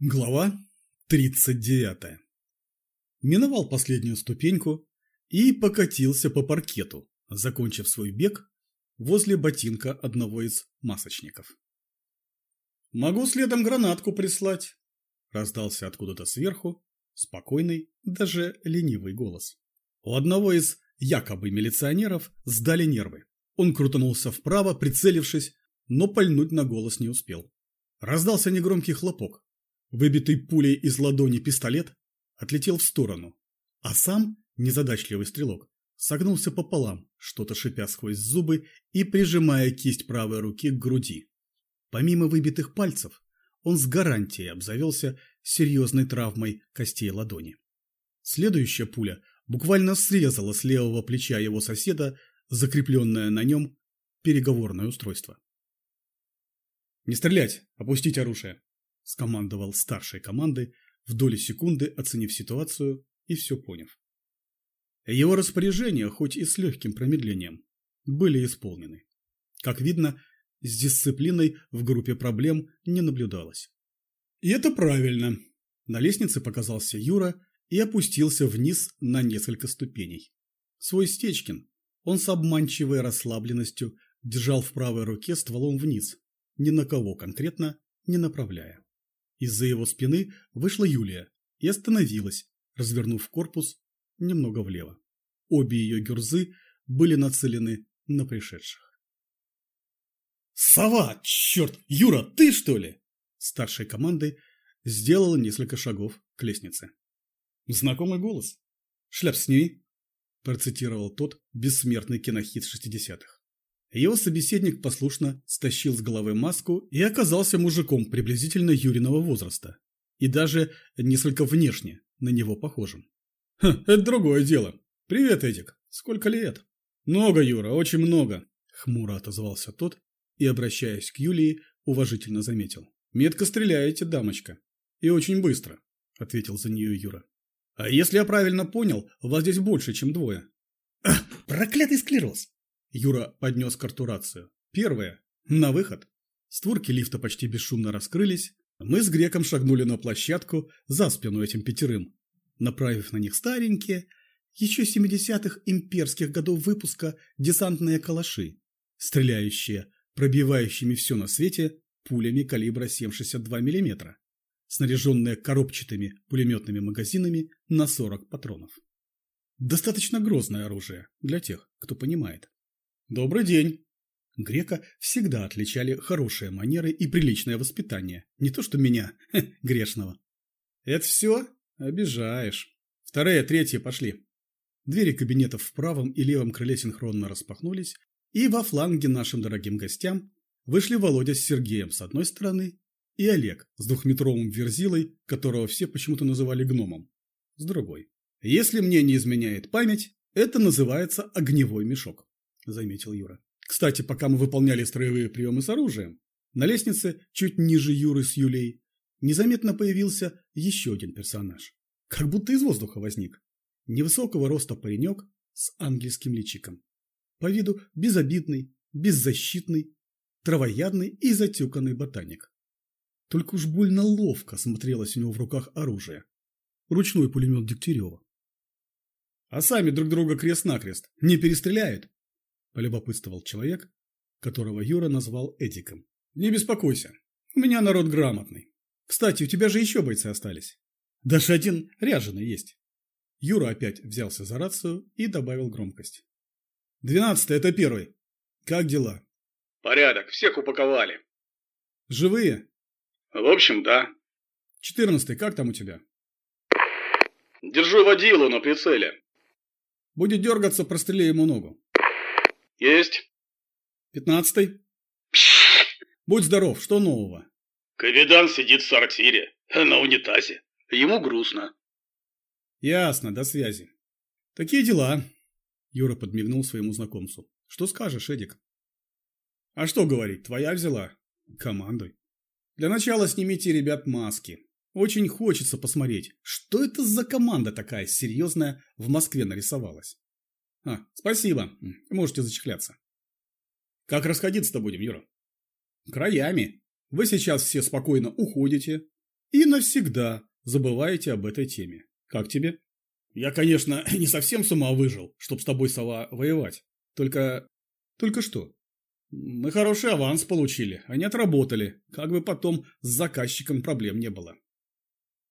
Глава 39. Миновал последнюю ступеньку и покатился по паркету, закончив свой бег возле ботинка одного из масочников. «Могу следом гранатку прислать», – раздался откуда-то сверху спокойный, даже ленивый голос. У одного из якобы милиционеров сдали нервы. Он крутанулся вправо, прицелившись, но пальнуть на голос не успел. Раздался негромкий хлопок, Выбитый пулей из ладони пистолет отлетел в сторону, а сам, незадачливый стрелок, согнулся пополам, что-то шипя сквозь зубы и прижимая кисть правой руки к груди. Помимо выбитых пальцев, он с гарантией обзавелся серьезной травмой костей ладони. Следующая пуля буквально срезала с левого плеча его соседа закрепленное на нем переговорное устройство. «Не стрелять! Опустить оружие!» – скомандовал старшей команды, в доли секунды оценив ситуацию и все поняв. Его распоряжения, хоть и с легким промедлением, были исполнены. Как видно, с дисциплиной в группе проблем не наблюдалось. И это правильно. На лестнице показался Юра и опустился вниз на несколько ступеней. Свой Стечкин он с обманчивой расслабленностью держал в правой руке стволом вниз, ни на кого конкретно не направляя. Из-за его спины вышла Юлия и остановилась, развернув корпус немного влево. Обе ее гюрзы были нацелены на пришедших. «Сова! Черт! Юра, ты что ли?» Старшей командой сделала несколько шагов к лестнице. «Знакомый голос. Шляп с ней», процитировал тот бессмертный кинохит шестидесятых. Его собеседник послушно стащил с головы маску и оказался мужиком приблизительно Юриного возраста. И даже несколько внешне на него похожим. «Ха, это другое дело. Привет, Эдик. Сколько лет?» «Много, Юра, очень много», — хмуро отозвался тот и, обращаясь к Юлии, уважительно заметил. «Метко стреляете, дамочка. И очень быстро», — ответил за нее Юра. «А если я правильно понял, вас здесь больше, чем двое». «Проклятый склероз!» Юра поднес картурацию. Первое. На выход. Створки лифта почти бесшумно раскрылись. Мы с греком шагнули на площадку за спину этим пятерым, направив на них старенькие, еще 70-х имперских годов выпуска десантные калаши, стреляющие, пробивающими все на свете пулями калибра 7,62 мм, снаряженные коробчатыми пулеметными магазинами на 40 патронов. Достаточно грозное оружие для тех, кто понимает. «Добрый день!» Грека всегда отличали хорошие манеры и приличное воспитание. Не то что меня, грешного. «Это все? Обижаешь. Вторые, третьи пошли». Двери кабинетов в правом и левом крыле синхронно распахнулись, и во фланге нашим дорогим гостям вышли Володя с Сергеем с одной стороны и Олег с двухметровым верзилой, которого все почему-то называли гномом, с другой. Если мне не изменяет память, это называется огневой мешок заметил Юра. Кстати, пока мы выполняли строевые приемы с оружием, на лестнице, чуть ниже Юры с Юлей, незаметно появился еще один персонаж. Как будто из воздуха возник. Невысокого роста паренек с ангельским личиком. По виду безобидный, беззащитный, травоядный и затюканный ботаник. Только уж больно ловко смотрелось у него в руках оружие. Ручной пулемет Дегтярева. А сами друг друга крест-накрест не перестреляют? Полюбопытствовал человек, которого Юра назвал Эдиком. «Не беспокойся, у меня народ грамотный. Кстати, у тебя же еще бойцы остались. Даже один ряженый есть». Юра опять взялся за рацию и добавил громкость. «Двенадцатый – это первый. Как дела?» «Порядок, всех упаковали». «Живые?» «В общем, да». «Четырнадцатый, как там у тебя?» «Держу водилу на прицеле». «Будет дергаться, прострели ему ногу». Есть. Пятнадцатый. Будь здоров, что нового? Капитан сидит в сортире, на унитазе. Ему грустно. Ясно, до связи. Такие дела. Юра подмигнул своему знакомцу. Что скажешь, Эдик? А что говорить, твоя взяла? Командуй. Для начала снимите, ребят, маски. Очень хочется посмотреть, что это за команда такая серьезная в Москве нарисовалась. А, спасибо. Можете зачехляться. Как расходиться-то будем, Юра? Краями. Вы сейчас все спокойно уходите. и навсегда забываете об этой теме. Как тебе? Я, конечно, не совсем с ума выжил, чтоб с тобой, сова, воевать. Только... Только что? Мы хороший аванс получили, не отработали, как бы потом с заказчиком проблем не было.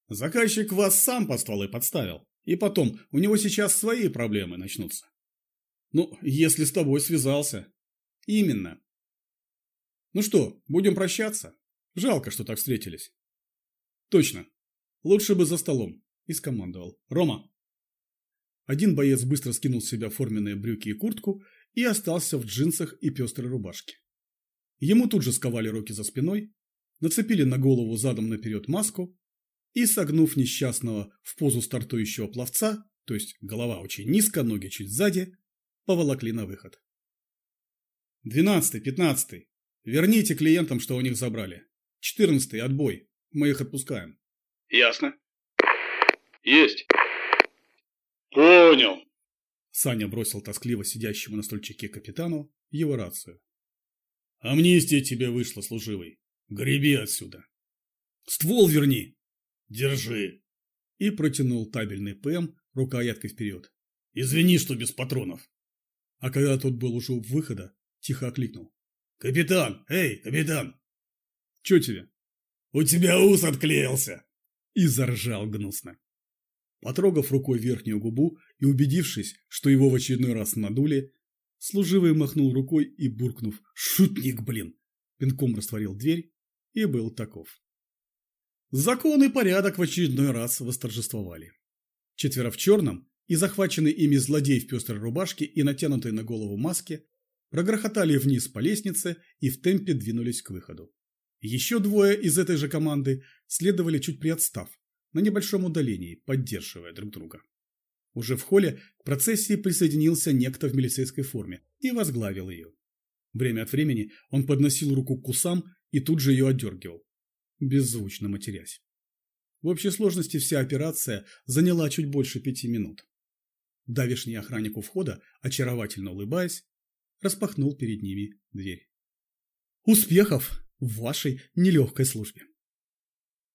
Заказчик вас сам под стволы подставил, и потом у него сейчас свои проблемы начнутся. Ну, если с тобой связался. Именно. Ну что, будем прощаться? Жалко, что так встретились. Точно. Лучше бы за столом. И скомандовал. Рома. Один боец быстро скинул с себя форменные брюки и куртку и остался в джинсах и пестрой рубашке. Ему тут же сковали руки за спиной, нацепили на голову задом наперед маску и, согнув несчастного в позу стартующего пловца, то есть голова очень низко, ноги чуть сзади, поволокли на выход. «Двенадцатый, пятнадцатый. Верните клиентам, что у них забрали. Четырнадцатый, отбой. Мы их отпускаем». «Ясно». «Есть». «Понял». Саня бросил тоскливо сидящему на стульчике капитану его рацию. «Амнистия тебе вышла, служивый. Греби отсюда». «Ствол верни!» «Держи!» И протянул табельный ПМ рукояткой вперед. «Извини, что без патронов». А когда тот был уже у выхода, тихо окликнул. «Капитан! Эй, капитан!» «Чё тебе?» «У тебя ус отклеился!» И заржал гнусно. Потрогав рукой верхнюю губу и убедившись, что его в очередной раз надули, служивый махнул рукой и, буркнув «Шутник, блин!», пинком растворил дверь и был таков. Закон и порядок в очередной раз восторжествовали. Четверо в черном и захваченный ими злодей в пестрой рубашке и натянутой на голову маске прогрохотали вниз по лестнице и в темпе двинулись к выходу. Еще двое из этой же команды следовали чуть приотстав, на небольшом удалении, поддерживая друг друга. Уже в холле к процессии присоединился некто в милицейской форме и возглавил ее. Время от времени он подносил руку к кусам и тут же ее отдергивал, беззвучно матерясь. В общей сложности вся операция заняла чуть больше пяти минут. Давишний охранник у входа, очаровательно улыбаясь, распахнул перед ними дверь. Успехов в вашей нелегкой службе!